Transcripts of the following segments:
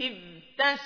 إذ تستغيثون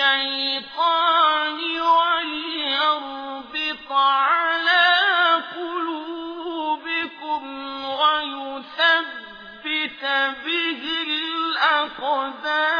الشيطان وليربط على قلوبكم ويثبت به الأقدام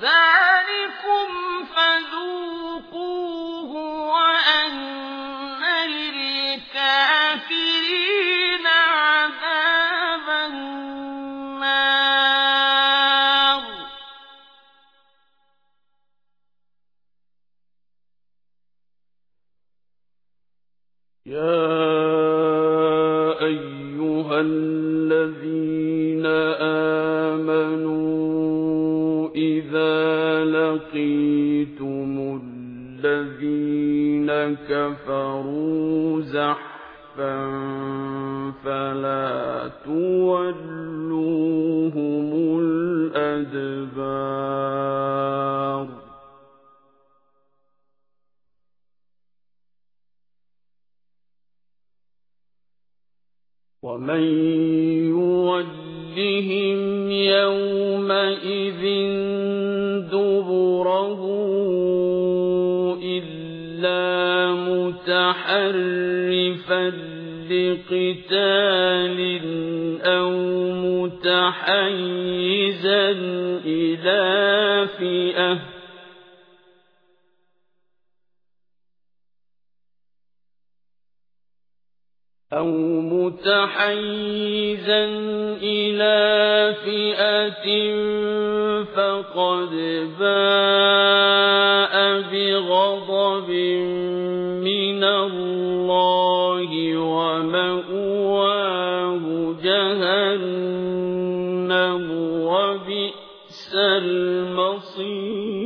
that الذين كفروا زحفا فلا تولوهم الأدبار. ومن يودهم يومئذ دبره متحرفا لقتال أو متحيزا إلى فئة. أو متحيزا إلى فئة فقد باء. جهنم وبئس المصير.